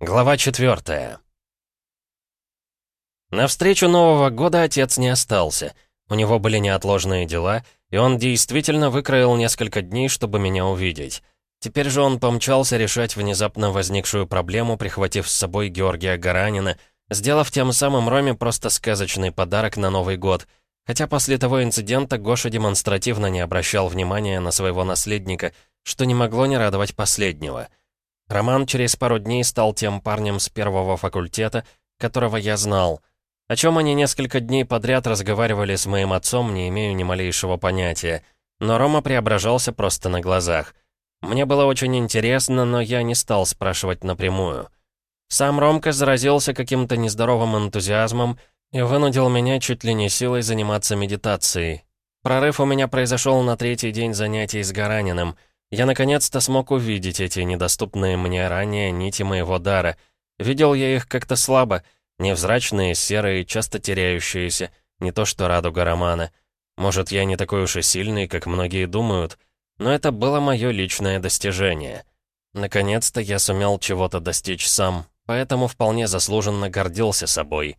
Глава четвертая. На встречу Нового года отец не остался. У него были неотложные дела, и он действительно выкроил несколько дней, чтобы меня увидеть. Теперь же он помчался решать внезапно возникшую проблему, прихватив с собой Георгия Гаранина, сделав тем самым Роме просто сказочный подарок на Новый год. Хотя после того инцидента Гоша демонстративно не обращал внимания на своего наследника, что не могло не радовать последнего — Роман через пару дней стал тем парнем с первого факультета, которого я знал. О чем они несколько дней подряд разговаривали с моим отцом, не имею ни малейшего понятия. Но Рома преображался просто на глазах. Мне было очень интересно, но я не стал спрашивать напрямую. Сам Ромка заразился каким-то нездоровым энтузиазмом и вынудил меня чуть ли не силой заниматься медитацией. Прорыв у меня произошел на третий день занятий с Гараниным — я наконец-то смог увидеть эти недоступные мне ранее нити моего дара. Видел я их как-то слабо, невзрачные, серые, часто теряющиеся, не то что радуга романа. Может, я не такой уж и сильный, как многие думают, но это было мое личное достижение. Наконец-то я сумел чего-то достичь сам, поэтому вполне заслуженно гордился собой.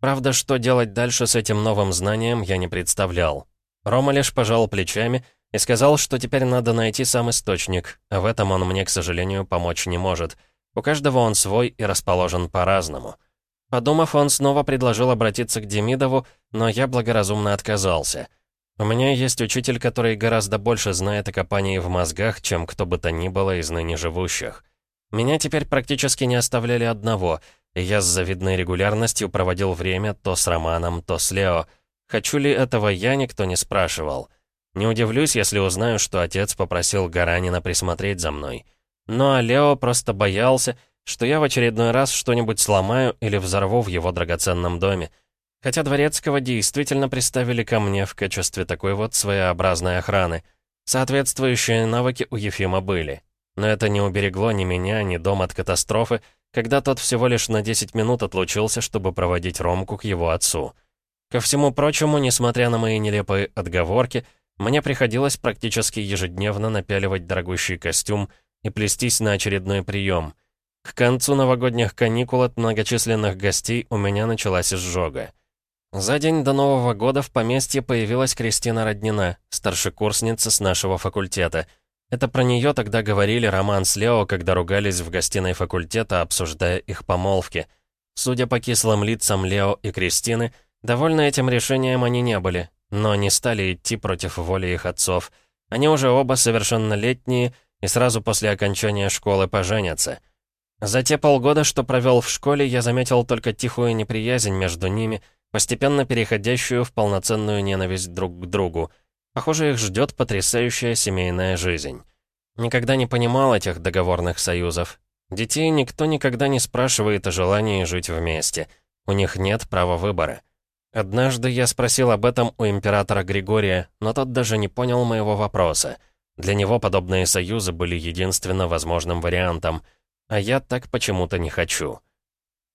Правда, что делать дальше с этим новым знанием, я не представлял. Рома лишь пожал плечами — и сказал, что теперь надо найти сам источник, а в этом он мне, к сожалению, помочь не может. У каждого он свой и расположен по-разному. Подумав, он снова предложил обратиться к Демидову, но я благоразумно отказался. У меня есть учитель, который гораздо больше знает о копании в мозгах, чем кто бы то ни было из ныне живущих. Меня теперь практически не оставляли одного, и я с завидной регулярностью проводил время то с Романом, то с Лео. Хочу ли этого я, никто не спрашивал. Не удивлюсь, если узнаю, что отец попросил Гаранина присмотреть за мной. Ну а Лео просто боялся, что я в очередной раз что-нибудь сломаю или взорву в его драгоценном доме. Хотя Дворецкого действительно приставили ко мне в качестве такой вот своеобразной охраны. Соответствующие навыки у Ефима были. Но это не уберегло ни меня, ни дом от катастрофы, когда тот всего лишь на 10 минут отлучился, чтобы проводить Ромку к его отцу. Ко всему прочему, несмотря на мои нелепые отговорки, мне приходилось практически ежедневно напяливать дорогущий костюм и плестись на очередной прием. К концу новогодних каникул от многочисленных гостей у меня началась изжога. За день до Нового года в поместье появилась Кристина Роднина, старшекурсница с нашего факультета. Это про нее тогда говорили Роман с Лео, когда ругались в гостиной факультета, обсуждая их помолвки. Судя по кислым лицам Лео и Кристины, довольны этим решением они не были, но не стали идти против воли их отцов. Они уже оба совершеннолетние и сразу после окончания школы поженятся. За те полгода, что провел в школе, я заметил только тихую неприязнь между ними, постепенно переходящую в полноценную ненависть друг к другу. Похоже, их ждет потрясающая семейная жизнь. Никогда не понимал этих договорных союзов. Детей никто никогда не спрашивает о желании жить вместе. У них нет права выбора. Однажды я спросил об этом у императора Григория, но тот даже не понял моего вопроса. Для него подобные союзы были единственно возможным вариантом, а я так почему-то не хочу.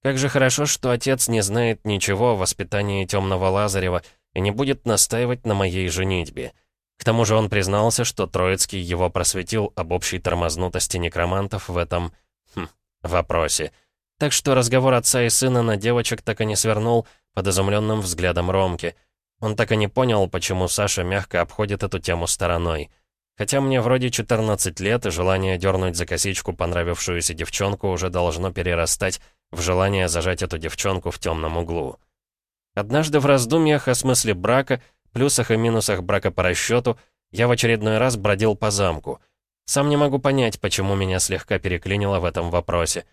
Как же хорошо, что отец не знает ничего о воспитании темного Лазарева и не будет настаивать на моей женитьбе. К тому же он признался, что Троицкий его просветил об общей тормознутости некромантов в этом... Хм, вопросе. Так что разговор отца и сына на девочек так и не свернул, под изумленным взглядом Ромки. Он так и не понял, почему Саша мягко обходит эту тему стороной. Хотя мне вроде 14 лет, и желание дернуть за косичку понравившуюся девчонку уже должно перерастать в желание зажать эту девчонку в темном углу. Однажды в раздумьях о смысле брака, плюсах и минусах брака по расчету, я в очередной раз бродил по замку. Сам не могу понять, почему меня слегка переклинило в этом вопросе.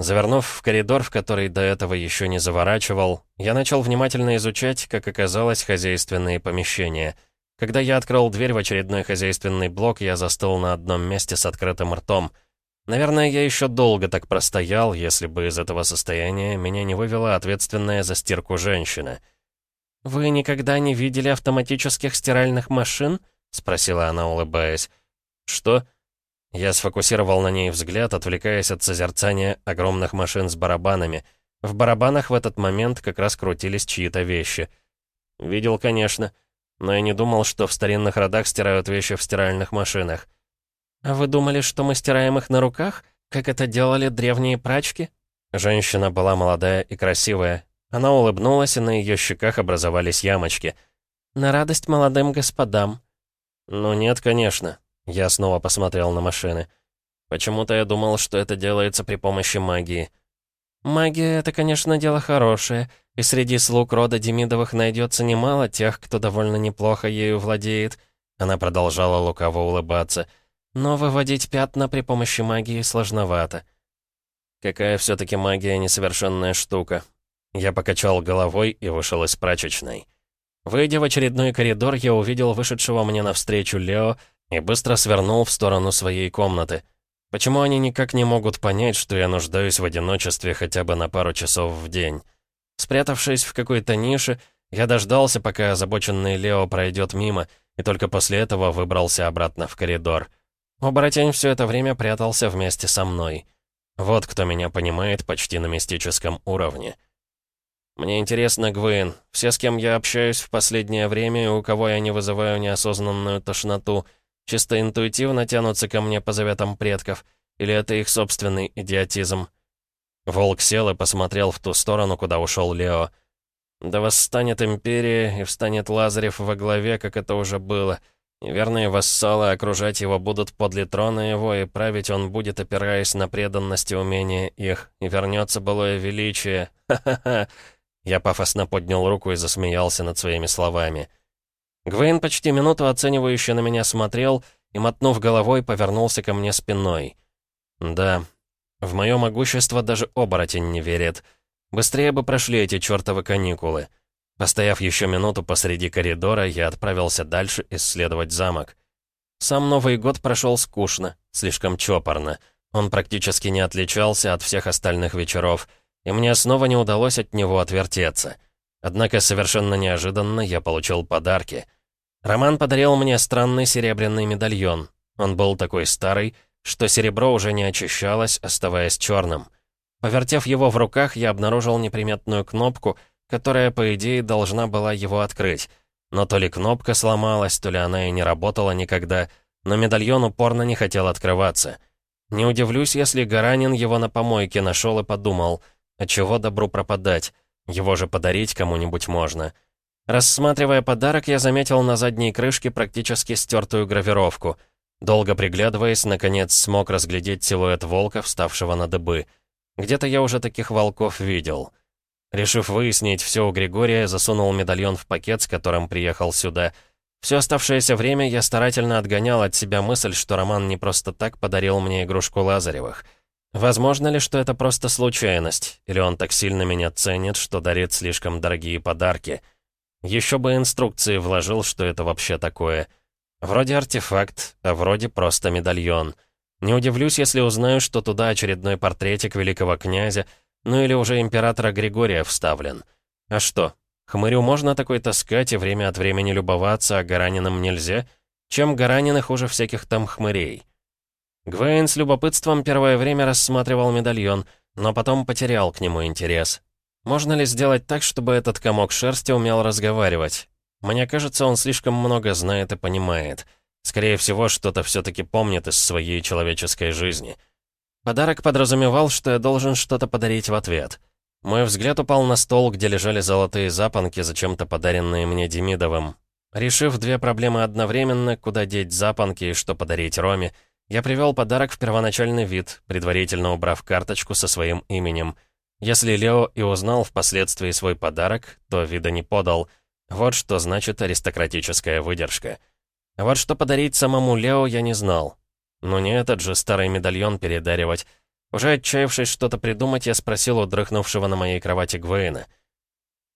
Завернув в коридор, в который до этого еще не заворачивал, я начал внимательно изучать, как оказалось, хозяйственные помещения. Когда я открыл дверь в очередной хозяйственный блок, я застыл на одном месте с открытым ртом. Наверное, я еще долго так простоял, если бы из этого состояния меня не вывела ответственная за стирку женщина. «Вы никогда не видели автоматических стиральных машин?» — спросила она, улыбаясь. «Что?» Я сфокусировал на ней взгляд, отвлекаясь от созерцания огромных машин с барабанами. В барабанах в этот момент как раз крутились чьи-то вещи. Видел, конечно, но я не думал, что в старинных родах стирают вещи в стиральных машинах. «А вы думали, что мы стираем их на руках, как это делали древние прачки?» Женщина была молодая и красивая. Она улыбнулась, и на ее щеках образовались ямочки. «На радость молодым господам». «Ну нет, конечно». Я снова посмотрел на машины. Почему-то я думал, что это делается при помощи магии. «Магия — это, конечно, дело хорошее, и среди слуг рода Демидовых найдется немало тех, кто довольно неплохо ею владеет». Она продолжала лукаво улыбаться. «Но выводить пятна при помощи магии сложновато». Какая все-таки магия несовершенная штука. Я покачал головой и вышел из прачечной. Выйдя в очередной коридор, я увидел вышедшего мне навстречу Лео и быстро свернул в сторону своей комнаты. Почему они никак не могут понять, что я нуждаюсь в одиночестве хотя бы на пару часов в день? Спрятавшись в какой-то нише, я дождался, пока озабоченный Лео пройдет мимо, и только после этого выбрался обратно в коридор. Оборотень все это время прятался вместе со мной. Вот кто меня понимает почти на мистическом уровне. Мне интересно, Гвейн, все, с кем я общаюсь в последнее время и у кого я не вызываю неосознанную тошноту — Чисто интуитивно тянутся ко мне по заветам предков. Или это их собственный идиотизм? Волк сел и посмотрел в ту сторону, куда ушел Лео. «Да восстанет Империя, и встанет Лазарев во главе, как это уже было. Неверные вассалы окружать его будут подле трона его, и править он будет, опираясь на преданность и умение их, и вернется былое величие. Ха-ха-ха!» Я пафосно поднял руку и засмеялся над своими словами. Гвейн почти минуту оценивающе на меня смотрел и, мотнув головой, повернулся ко мне спиной. «Да, в мое могущество даже оборотень не верит. Быстрее бы прошли эти чертовы каникулы». Постояв еще минуту посреди коридора, я отправился дальше исследовать замок. Сам Новый год прошел скучно, слишком чопорно. Он практически не отличался от всех остальных вечеров, и мне снова не удалось от него отвертеться. Однако совершенно неожиданно я получил подарки. Роман подарил мне странный серебряный медальон. Он был такой старый, что серебро уже не очищалось, оставаясь черным. Повертев его в руках, я обнаружил неприметную кнопку, которая, по идее, должна была его открыть. Но то ли кнопка сломалась, то ли она и не работала никогда, но медальон упорно не хотел открываться. Не удивлюсь, если Гаранин его на помойке нашел и подумал, а чего добру пропадать? Его же подарить кому-нибудь можно. Рассматривая подарок, я заметил на задней крышке практически стертую гравировку. Долго приглядываясь, наконец смог разглядеть силуэт волка, вставшего на дыбы. Где-то я уже таких волков видел. Решив выяснить все у Григория, засунул медальон в пакет, с которым приехал сюда. Все оставшееся время я старательно отгонял от себя мысль, что Роман не просто так подарил мне игрушку Лазаревых — Возможно ли, что это просто случайность? Или он так сильно меня ценит, что дарит слишком дорогие подарки? Еще бы инструкции вложил, что это вообще такое. Вроде артефакт, а вроде просто медальон. Не удивлюсь, если узнаю, что туда очередной портретик великого князя, ну или уже императора Григория вставлен. А что, хмырю можно такой таскать и время от времени любоваться, а Гараниным нельзя? Чем Гаранины хуже всяких там хмырей? Гвейн с любопытством первое время рассматривал медальон, но потом потерял к нему интерес. Можно ли сделать так, чтобы этот комок шерсти умел разговаривать? Мне кажется, он слишком много знает и понимает. Скорее всего, что-то все-таки помнит из своей человеческой жизни. Подарок подразумевал, что я должен что-то подарить в ответ. Мой взгляд упал на стол, где лежали золотые запонки, зачем-то подаренные мне Демидовым. Решив две проблемы одновременно, куда деть запонки и что подарить Роме, я привел подарок в первоначальный вид, предварительно убрав карточку со своим именем. Если Лео и узнал впоследствии свой подарок, то вида не подал. Вот что значит аристократическая выдержка. вот что подарить самому Лео я не знал. Но не этот же старый медальон передаривать. Уже отчаявшись что-то придумать, я спросил у дрыхнувшего на моей кровати Гвейна.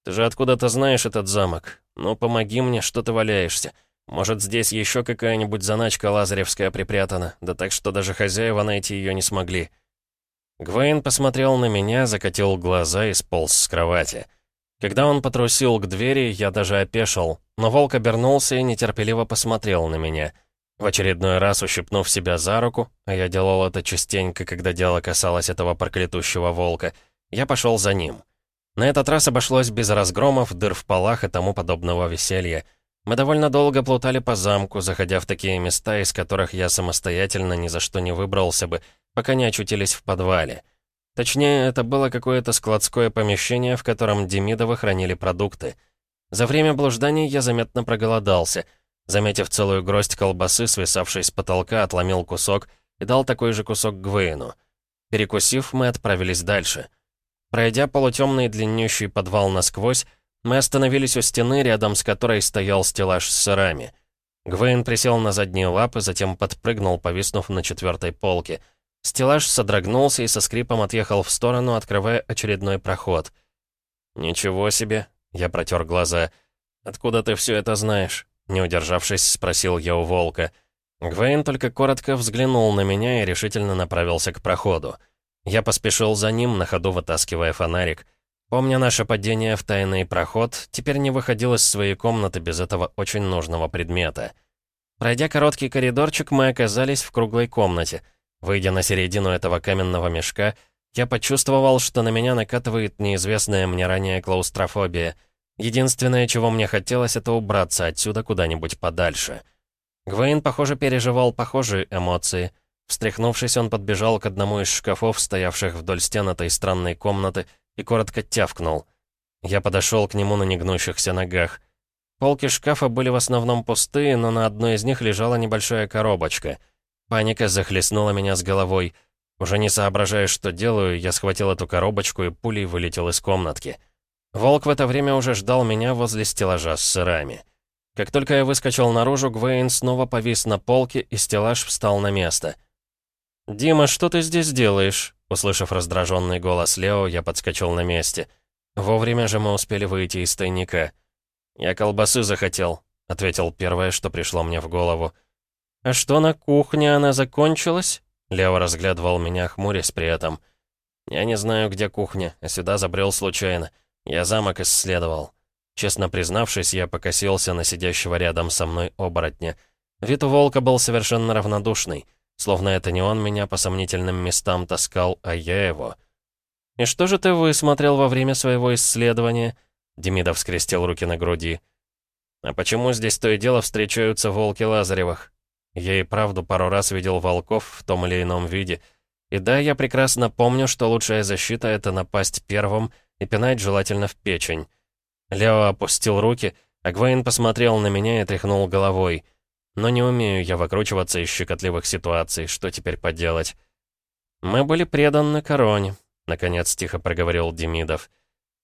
«Ты же откуда-то знаешь этот замок? Ну, помоги мне, что ты валяешься. Может, здесь еще какая-нибудь заначка лазаревская припрятана, да так что даже хозяева найти ее не смогли. Гвейн посмотрел на меня, закатил глаза и сполз с кровати. Когда он потрусил к двери, я даже опешил, но волк обернулся и нетерпеливо посмотрел на меня. В очередной раз ущипнув себя за руку, а я делал это частенько, когда дело касалось этого проклятущего волка, я пошел за ним. На этот раз обошлось без разгромов, дыр в полах и тому подобного веселья. Мы довольно долго плутали по замку, заходя в такие места, из которых я самостоятельно ни за что не выбрался бы, пока не очутились в подвале. Точнее, это было какое-то складское помещение, в котором Демидовы хранили продукты. За время блужданий я заметно проголодался. Заметив целую гроздь колбасы, свисавшей с потолка, отломил кусок и дал такой же кусок Гвейну. Перекусив, мы отправились дальше. Пройдя полутемный длиннющий подвал насквозь, мы остановились у стены, рядом с которой стоял стеллаж с сырами. Гвейн присел на задние лапы, затем подпрыгнул, повиснув на четвертой полке — Стеллаж содрогнулся и со скрипом отъехал в сторону, открывая очередной проход. «Ничего себе!» — я протер глаза. «Откуда ты все это знаешь?» — не удержавшись, спросил я у волка. Гвейн только коротко взглянул на меня и решительно направился к проходу. Я поспешил за ним, на ходу вытаскивая фонарик. Помня наше падение в тайный проход, теперь не выходил из своей комнаты без этого очень нужного предмета. Пройдя короткий коридорчик, мы оказались в круглой комнате — Выйдя на середину этого каменного мешка, я почувствовал, что на меня накатывает неизвестная мне ранее клаустрофобия. Единственное, чего мне хотелось, это убраться отсюда куда-нибудь подальше. Гвейн, похоже, переживал похожие эмоции. Встряхнувшись, он подбежал к одному из шкафов, стоявших вдоль стен этой странной комнаты, и коротко тявкнул. Я подошел к нему на негнущихся ногах. Полки шкафа были в основном пустые, но на одной из них лежала небольшая коробочка — Паника захлестнула меня с головой. Уже не соображая, что делаю, я схватил эту коробочку и пулей вылетел из комнатки. Волк в это время уже ждал меня возле стеллажа с сырами. Как только я выскочил наружу, Гвейн снова повис на полке, и стеллаж встал на место. «Дима, что ты здесь делаешь?» Услышав раздраженный голос Лео, я подскочил на месте. Вовремя же мы успели выйти из тайника. «Я колбасы захотел», — ответил первое, что пришло мне в голову. «А что на кухне, она закончилась?» Лео разглядывал меня, хмурясь при этом. «Я не знаю, где кухня, а сюда забрел случайно. Я замок исследовал». Честно признавшись, я покосился на сидящего рядом со мной оборотня. Вид у волка был совершенно равнодушный, словно это не он меня по сомнительным местам таскал, а я его. «И что же ты высмотрел во время своего исследования?» Демидов скрестил руки на груди. «А почему здесь то и дело встречаются волки Лазаревых? Я и правду пару раз видел волков в том или ином виде. И да, я прекрасно помню, что лучшая защита — это напасть первым и пинать желательно в печень. Лео опустил руки, а Гвейн посмотрел на меня и тряхнул головой. Но не умею я выкручиваться из щекотливых ситуаций, что теперь поделать? «Мы были преданы короне», — наконец тихо проговорил Демидов.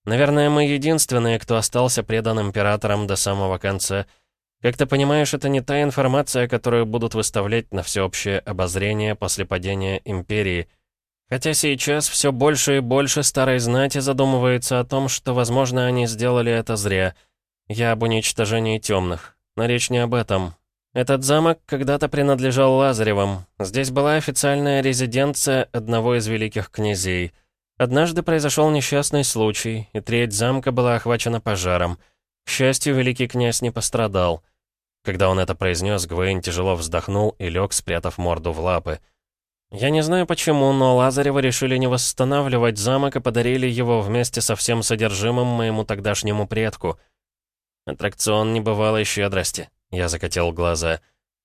«Наверное, мы единственные, кто остался предан императорам до самого конца». Как ты понимаешь, это не та информация, которую будут выставлять на всеобщее обозрение после падения Империи. Хотя сейчас все больше и больше старой знати задумывается о том, что, возможно, они сделали это зря. Я об уничтожении темных. Но речь не об этом. Этот замок когда-то принадлежал Лазаревым. Здесь была официальная резиденция одного из великих князей. Однажды произошел несчастный случай, и треть замка была охвачена пожаром. К счастью, великий князь не пострадал. Когда он это произнес, Гвейн тяжело вздохнул и лег, спрятав морду в лапы. Я не знаю почему, но Лазарева решили не восстанавливать замок и подарили его вместе со всем содержимым моему тогдашнему предку. Аттракцион небывалой щедрости. Я закатил глаза.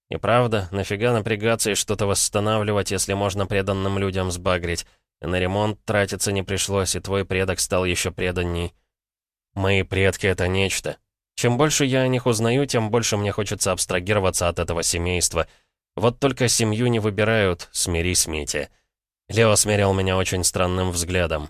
И правда, нафига напрягаться и что-то восстанавливать, если можно преданным людям сбагрить? И на ремонт тратиться не пришлось, и твой предок стал еще преданней. Мои предки — это нечто. Чем больше я о них узнаю, тем больше мне хочется абстрагироваться от этого семейства. Вот только семью не выбирают, смирись, Митя. Лео смерил меня очень странным взглядом.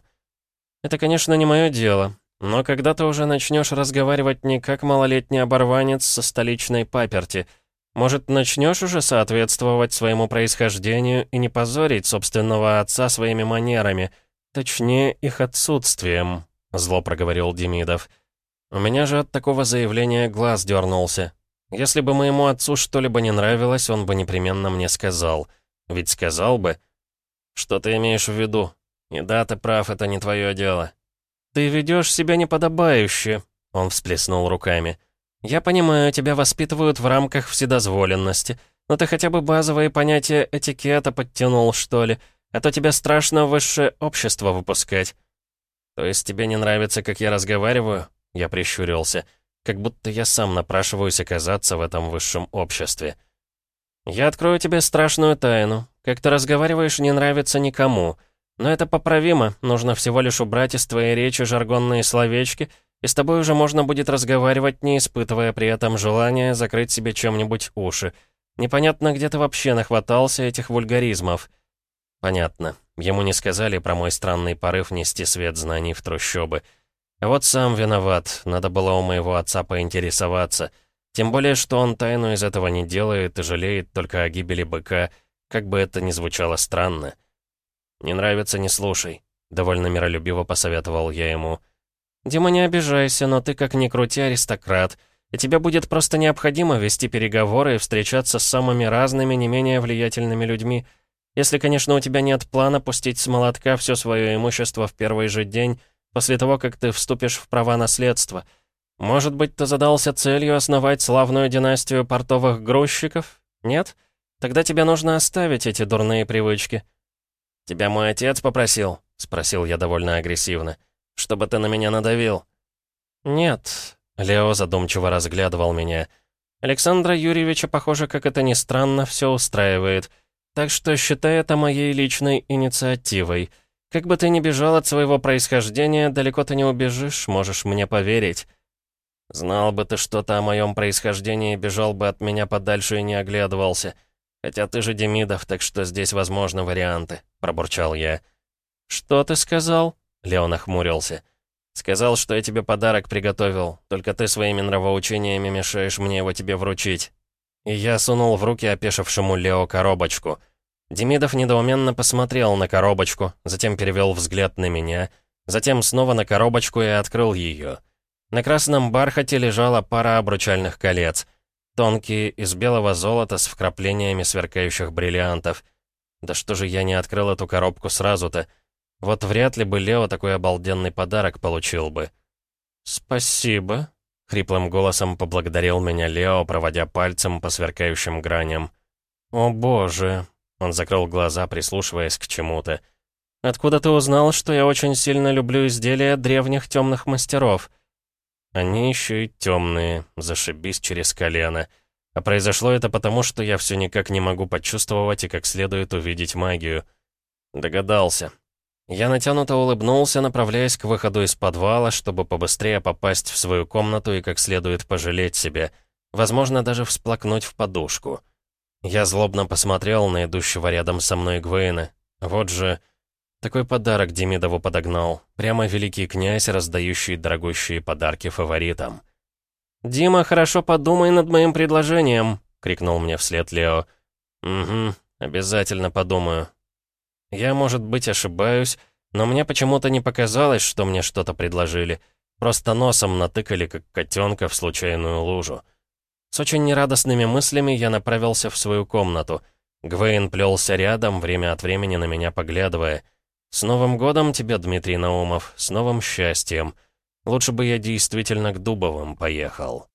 Это, конечно, не мое дело, но когда ты уже начнешь разговаривать не как малолетний оборванец со столичной паперти, может, начнешь уже соответствовать своему происхождению и не позорить собственного отца своими манерами, точнее, их отсутствием, зло проговорил Демидов. У меня же от такого заявления глаз дернулся. Если бы моему отцу что-либо не нравилось, он бы непременно мне сказал. Ведь сказал бы. Что ты имеешь в виду? И да, ты прав, это не твое дело. Ты ведешь себя неподобающе, он всплеснул руками. Я понимаю, тебя воспитывают в рамках вседозволенности, но ты хотя бы базовые понятия этикета подтянул, что ли, а то тебе страшно высшее общество выпускать. То есть тебе не нравится, как я разговариваю? Я прищурился. Как будто я сам напрашиваюсь оказаться в этом высшем обществе. «Я открою тебе страшную тайну. Как ты разговариваешь, не нравится никому. Но это поправимо, нужно всего лишь убрать из твоей речи жаргонные словечки, и с тобой уже можно будет разговаривать, не испытывая при этом желания закрыть себе чем-нибудь уши. Непонятно, где ты вообще нахватался этих вульгаризмов. Понятно. Ему не сказали про мой странный порыв нести свет знаний в трущобы. А вот сам виноват, надо было у моего отца поинтересоваться. Тем более, что он тайну из этого не делает и жалеет только о гибели быка, как бы это ни звучало странно. «Не нравится, не слушай», — довольно миролюбиво посоветовал я ему. «Дима, не обижайся, но ты как ни крути аристократ, и тебе будет просто необходимо вести переговоры и встречаться с самыми разными, не менее влиятельными людьми. Если, конечно, у тебя нет плана пустить с молотка все свое имущество в первый же день, после того, как ты вступишь в права наследства. Может быть, ты задался целью основать славную династию портовых грузчиков? Нет? Тогда тебе нужно оставить эти дурные привычки». «Тебя мой отец попросил?» — спросил я довольно агрессивно. «Чтобы ты на меня надавил?» «Нет», — Лео задумчиво разглядывал меня. «Александра Юрьевича, похоже, как это ни странно, все устраивает. Так что считай это моей личной инициативой. Как бы ты ни бежал от своего происхождения, далеко ты не убежишь, можешь мне поверить». «Знал бы ты что-то о моем происхождении, бежал бы от меня подальше и не оглядывался. Хотя ты же Демидов, так что здесь возможны варианты», — пробурчал я. «Что ты сказал?» — Леон охмурился. «Сказал, что я тебе подарок приготовил, только ты своими нравоучениями мешаешь мне его тебе вручить». Я сунул в руки опешившему Лео коробочку. Демидов недоуменно посмотрел на коробочку, затем перевел взгляд на меня, затем снова на коробочку и открыл ее. На красном бархате лежала пара обручальных колец — Тонкие, из белого золота с вкраплениями сверкающих бриллиантов. Да что же я не открыл эту коробку сразу-то? Вот вряд ли бы Лео такой обалденный подарок получил бы. «Спасибо», — хриплым голосом поблагодарил меня Лео, проводя пальцем по сверкающим граням. «О боже», — он закрыл глаза, прислушиваясь к чему-то. «Откуда ты узнал, что я очень сильно люблю изделия древних темных мастеров?» Они еще и темные, зашибись через колено. А произошло это потому, что я все никак не могу почувствовать и как следует увидеть магию. Догадался. Я натянуто улыбнулся, направляясь к выходу из подвала, чтобы побыстрее попасть в свою комнату и как следует пожалеть себя. Возможно, даже всплакнуть в подушку. Я злобно посмотрел на идущего рядом со мной Гвейна. Вот же... Такой подарок Демидову подогнал. Прямо великий князь, раздающий дорогущие подарки фаворитам. «Дима, хорошо подумай над моим предложением», — крикнул мне вслед Лео. «Угу, обязательно подумаю». Я, может быть, ошибаюсь, но мне почему-то не показалось, что мне что-то предложили. Просто носом натыкали, как котенка, в случайную лужу. С очень нерадостными мыслями я направился в свою комнату. Гвейн плелся рядом, время от времени на меня поглядывая — «С Новым годом тебя, Дмитрий Наумов, с новым счастьем. Лучше бы я действительно к Дубовым поехал».